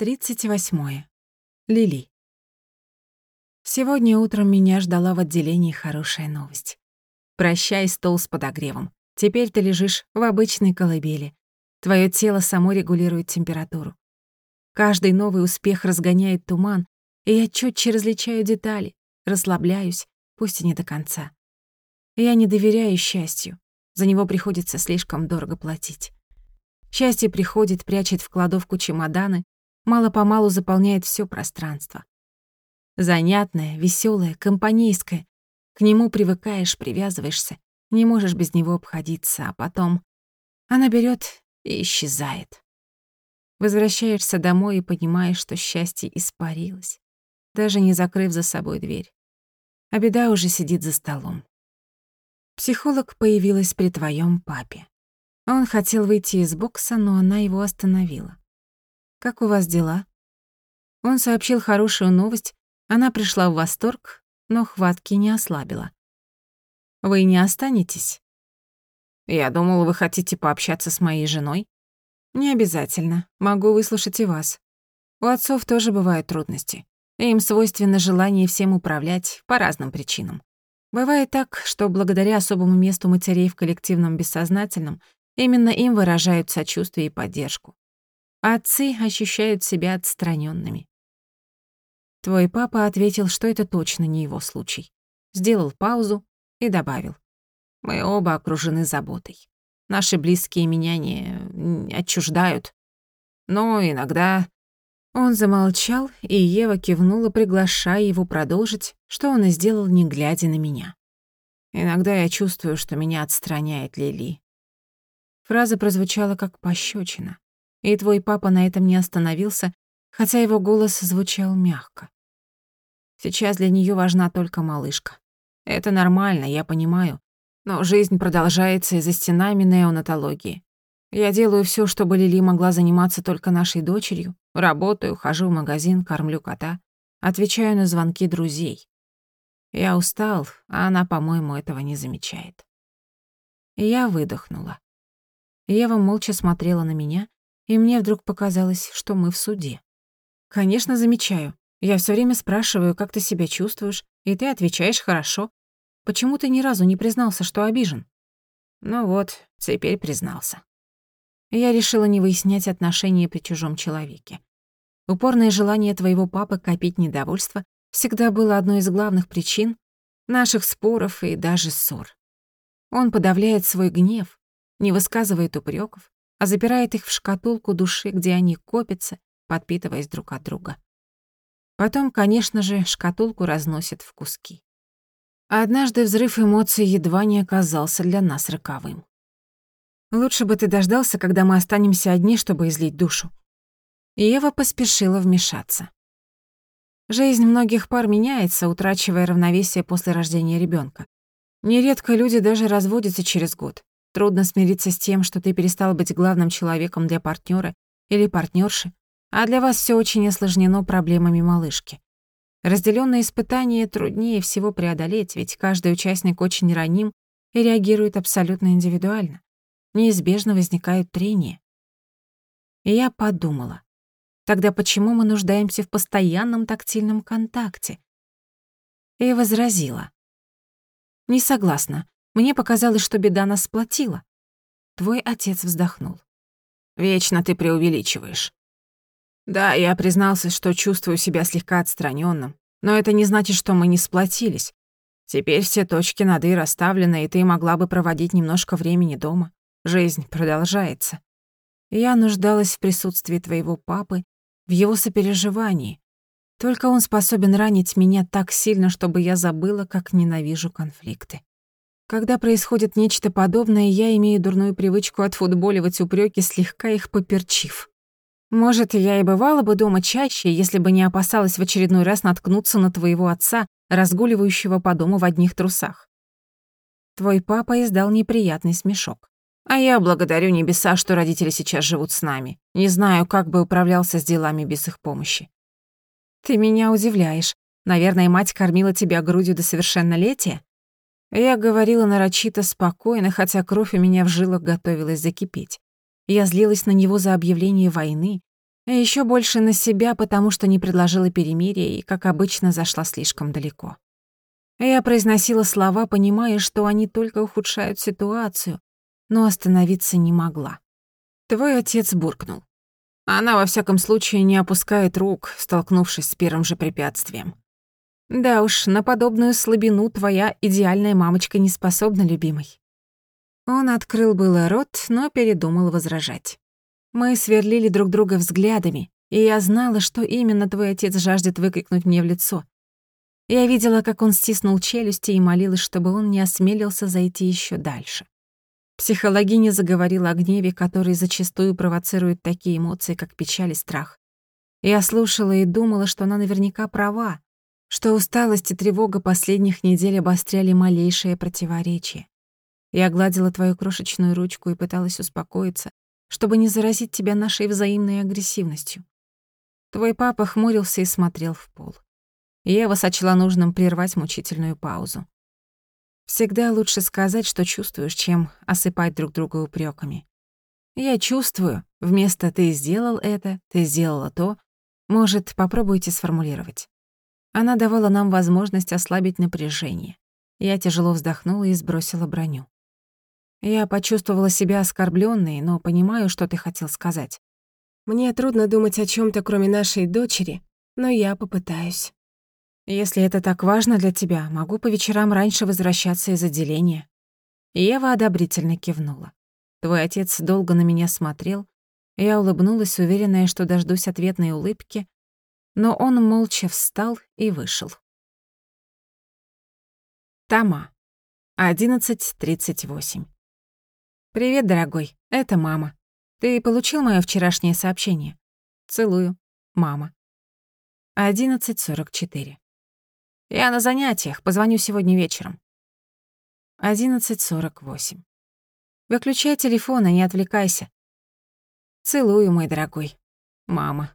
38. Лили. Сегодня утром меня ждала в отделении хорошая новость. Прощай, стол с подогревом. Теперь ты лежишь в обычной колыбели. Твое тело само регулирует температуру. Каждый новый успех разгоняет туман, и я чётче различаю детали, расслабляюсь, пусть и не до конца. Я не доверяю счастью. За него приходится слишком дорого платить. Счастье приходит, прячет в кладовку чемоданы, мало-помалу заполняет все пространство. Занятное, веселое, компанейское. К нему привыкаешь, привязываешься, не можешь без него обходиться, а потом она берет и исчезает. Возвращаешься домой и понимаешь, что счастье испарилось, даже не закрыв за собой дверь. А беда уже сидит за столом. Психолог появилась при твоем папе. Он хотел выйти из бокса, но она его остановила. Как у вас дела?» Он сообщил хорошую новость, она пришла в восторг, но хватки не ослабила. «Вы не останетесь?» «Я думал, вы хотите пообщаться с моей женой?» «Не обязательно. Могу выслушать и вас. У отцов тоже бывают трудности. Им свойственно желание всем управлять по разным причинам. Бывает так, что благодаря особому месту матерей в коллективном бессознательном именно им выражают сочувствие и поддержку отцы ощущают себя отстраненными. Твой папа ответил, что это точно не его случай. Сделал паузу и добавил. Мы оба окружены заботой. Наши близкие меня не отчуждают. Но иногда... Он замолчал, и Ева кивнула, приглашая его продолжить, что он и сделал, не глядя на меня. Иногда я чувствую, что меня отстраняет Лили. Фраза прозвучала как пощечина. И твой папа на этом не остановился, хотя его голос звучал мягко. Сейчас для нее важна только малышка. Это нормально, я понимаю. Но жизнь продолжается и за стенами неонатологии. Я делаю все, чтобы Лили могла заниматься только нашей дочерью. Работаю, хожу в магазин, кормлю кота. Отвечаю на звонки друзей. Я устал, а она, по-моему, этого не замечает. Я выдохнула. Ева молча смотрела на меня, и мне вдруг показалось, что мы в суде. «Конечно, замечаю. Я все время спрашиваю, как ты себя чувствуешь, и ты отвечаешь хорошо. Почему ты ни разу не признался, что обижен?» Ну вот, теперь признался. Я решила не выяснять отношения при чужом человеке. Упорное желание твоего папы копить недовольство всегда было одной из главных причин наших споров и даже ссор. Он подавляет свой гнев, не высказывает упреков, а запирает их в шкатулку души, где они копятся, подпитываясь друг от друга. Потом, конечно же, шкатулку разносят в куски. А однажды взрыв эмоций едва не оказался для нас роковым. «Лучше бы ты дождался, когда мы останемся одни, чтобы излить душу». Ева поспешила вмешаться. Жизнь многих пар меняется, утрачивая равновесие после рождения ребенка. Нередко люди даже разводятся через год. Трудно смириться с тем, что ты перестал быть главным человеком для партнера или партнерши, а для вас все очень осложнено проблемами малышки. Разделенные испытания труднее всего преодолеть, ведь каждый участник очень раним и реагирует абсолютно индивидуально. Неизбежно возникают трения. И я подумала, тогда почему мы нуждаемся в постоянном тактильном контакте? И возразила. Не согласна. Мне показалось, что беда нас сплотила. Твой отец вздохнул. Вечно ты преувеличиваешь. Да, я признался, что чувствую себя слегка отстраненным, но это не значит, что мы не сплотились. Теперь все точки над «и» расставлены, и ты могла бы проводить немножко времени дома. Жизнь продолжается. Я нуждалась в присутствии твоего папы, в его сопереживании. Только он способен ранить меня так сильно, чтобы я забыла, как ненавижу конфликты. Когда происходит нечто подобное, я имею дурную привычку отфутболивать упреки, слегка их поперчив. Может, я и бывала бы дома чаще, если бы не опасалась в очередной раз наткнуться на твоего отца, разгуливающего по дому в одних трусах. Твой папа издал неприятный смешок. А я благодарю небеса, что родители сейчас живут с нами. Не знаю, как бы управлялся с делами без их помощи. Ты меня удивляешь. Наверное, мать кормила тебя грудью до совершеннолетия? Я говорила нарочито спокойно, хотя кровь у меня в жилах готовилась закипеть. Я злилась на него за объявление войны, И ещё больше на себя, потому что не предложила перемирия и, как обычно, зашла слишком далеко. Я произносила слова, понимая, что они только ухудшают ситуацию, но остановиться не могла. Твой отец буркнул. Она, во всяком случае, не опускает рук, столкнувшись с первым же препятствием. Да уж, на подобную слабину твоя идеальная мамочка не способна, любимый. Он открыл было рот, но передумал возражать. Мы сверлили друг друга взглядами, и я знала, что именно твой отец жаждет выкрикнуть мне в лицо, я видела, как он стиснул челюсти и молилась, чтобы он не осмелился зайти еще дальше. Психологиня заговорила о гневе, который зачастую провоцирует такие эмоции, как печаль и страх. Я слушала и думала, что она наверняка права, что усталость и тревога последних недель обостряли малейшее противоречие. Я гладила твою крошечную ручку и пыталась успокоиться, чтобы не заразить тебя нашей взаимной агрессивностью. Твой папа хмурился и смотрел в пол. Ева сочла нужным прервать мучительную паузу. Всегда лучше сказать, что чувствуешь, чем осыпать друг друга упреками. Я чувствую, вместо «ты сделал это», «ты сделала то», может, попробуйте сформулировать. Она давала нам возможность ослабить напряжение. Я тяжело вздохнула и сбросила броню. Я почувствовала себя оскорблённой, но понимаю, что ты хотел сказать. Мне трудно думать о чём то кроме нашей дочери, но я попытаюсь. Если это так важно для тебя, могу по вечерам раньше возвращаться из отделения». Ева одобрительно кивнула. Твой отец долго на меня смотрел. Я улыбнулась, уверенная, что дождусь ответной улыбки, но он молча встал и вышел. Тама. 11.38. «Привет, дорогой. Это мама. Ты получил моё вчерашнее сообщение? Целую. Мама». 11.44. Я на занятиях, позвоню сегодня вечером. 11.48. Выключай телефон и не отвлекайся. Целую, мой дорогой. Мама.